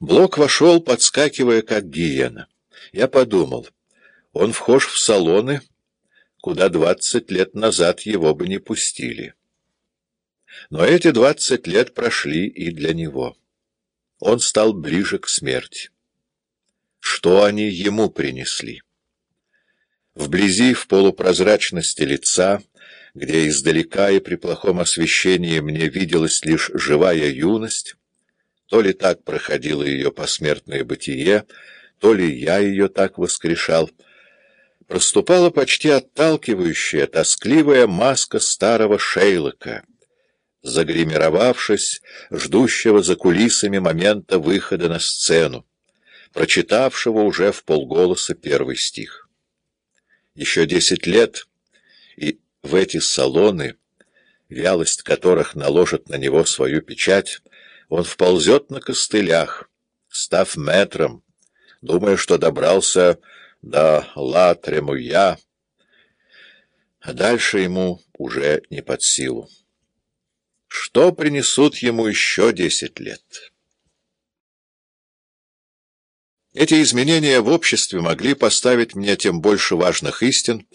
Блок вошел, подскакивая, как гиена. Я подумал, он вхож в салоны, куда двадцать лет назад его бы не пустили. Но эти двадцать лет прошли и для него. Он стал ближе к смерти. Что они ему принесли? Вблизи, в полупрозрачности лица, где издалека и при плохом освещении мне виделась лишь живая юность, то ли так проходило ее посмертное бытие, то ли я ее так воскрешал, проступала почти отталкивающая, тоскливая маска старого Шейлока, загримировавшись, ждущего за кулисами момента выхода на сцену, прочитавшего уже в полголоса первый стих. Еще десять лет, и в эти салоны, вялость которых наложит на него свою печать, он вползет на костылях, став метром, думая, что добрался до Ла Тремуя, а дальше ему уже не под силу. Что принесут ему еще десять лет? Эти изменения в обществе могли поставить мне тем больше важных истин,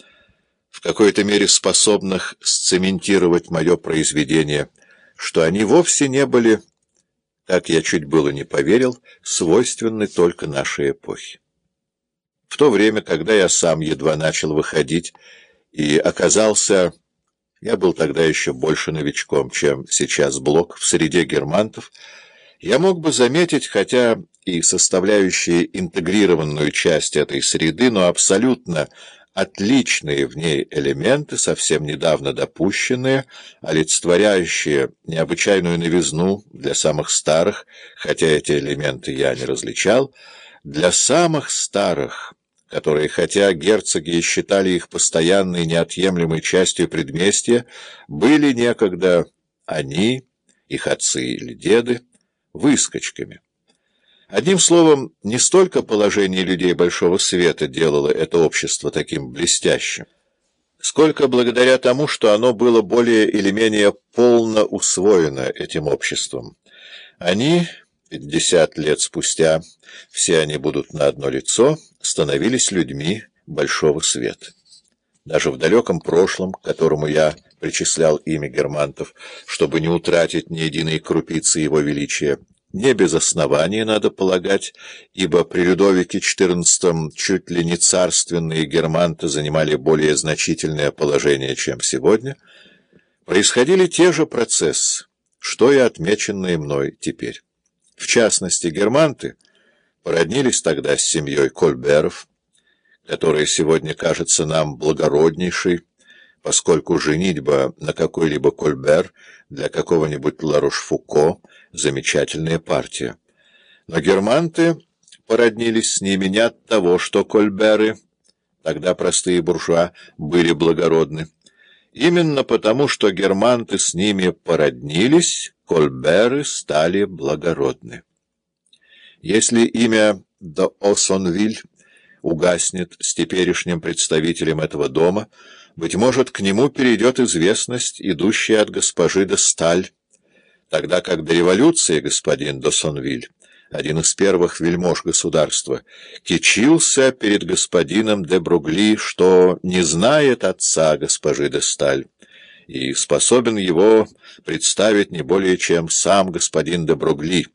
в какой-то мере способных сцементировать мое произведение, что они вовсе не были как я чуть было не поверил, свойственны только нашей эпохе. В то время, когда я сам едва начал выходить и оказался... Я был тогда еще больше новичком, чем сейчас Блок в среде германтов, я мог бы заметить, хотя и составляющие интегрированную часть этой среды, но абсолютно отличные в ней элементы, совсем недавно допущенные, олицетворяющие необычайную новизну для самых старых, хотя эти элементы я не различал, для самых старых, которые, хотя герцоги считали их постоянной неотъемлемой частью предместья, были некогда они, их отцы или деды, выскочками. Одним словом, не столько положение людей Большого Света делало это общество таким блестящим, сколько благодаря тому, что оно было более или менее полно усвоено этим обществом. Они, пятьдесят лет спустя, все они будут на одно лицо, становились людьми Большого Света. Даже в далеком прошлом, которому я причислял имя германтов, чтобы не утратить ни единой крупицы его величия, не без основания, надо полагать, ибо при Людовике XIV чуть ли не царственные германты занимали более значительное положение, чем сегодня, происходили те же процессы, что и отмеченные мной теперь. В частности, германты породнились тогда с семьей Кольберов, которая сегодня кажется нам благороднейшей, поскольку женитьба на какой-либо Кольбер для какого-нибудь Ларош-Фуко — замечательная партия. Но германты породнились с ними не от того, что Кольберы, тогда простые буржуа, были благородны. Именно потому, что германты с ними породнились, Кольберы стали благородны. Если имя до Осонвиль угаснет с теперешним представителем этого дома, быть может, к нему перейдет известность, идущая от госпожи де Сталь, тогда как до революции господин Досонвиль, один из первых вельмож государства, кичился перед господином де Бругли, что не знает отца госпожи де Сталь, и способен его представить не более чем сам господин де Бругли,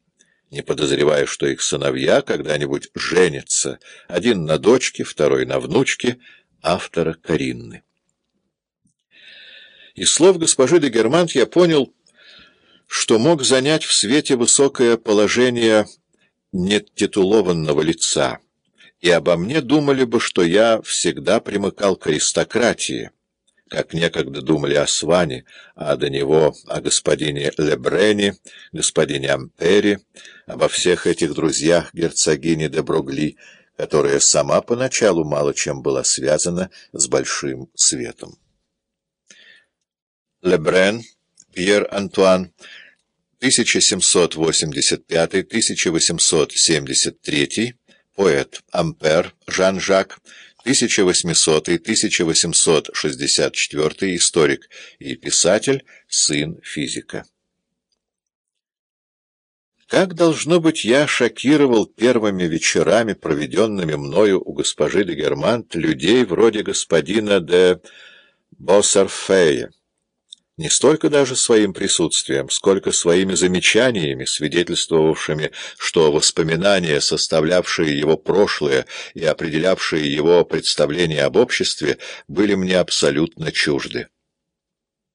не подозревая, что их сыновья когда-нибудь женятся, один на дочке, второй на внучке автора Каринны. Из слов госпожи де Германт я понял, что мог занять в свете высокое положение нетитулованного лица, и обо мне думали бы, что я всегда примыкал к аристократии, как некогда думали о Сване, а до него о господине Лебрене, господине Ампери, обо всех этих друзьях герцогини де Брогли, которая сама поначалу мало чем была связана с большим светом. Лебрен, Пьер Антуан, 1785-1873, поэт Ампер, Жан-Жак, 1800-1864, историк и писатель, сын физика. Как, должно быть, я шокировал первыми вечерами, проведенными мною у госпожи де Германт, людей вроде господина де Боссерфея. Не столько даже своим присутствием, сколько своими замечаниями, свидетельствовавшими, что воспоминания, составлявшие его прошлое и определявшие его представление об обществе, были мне абсолютно чужды.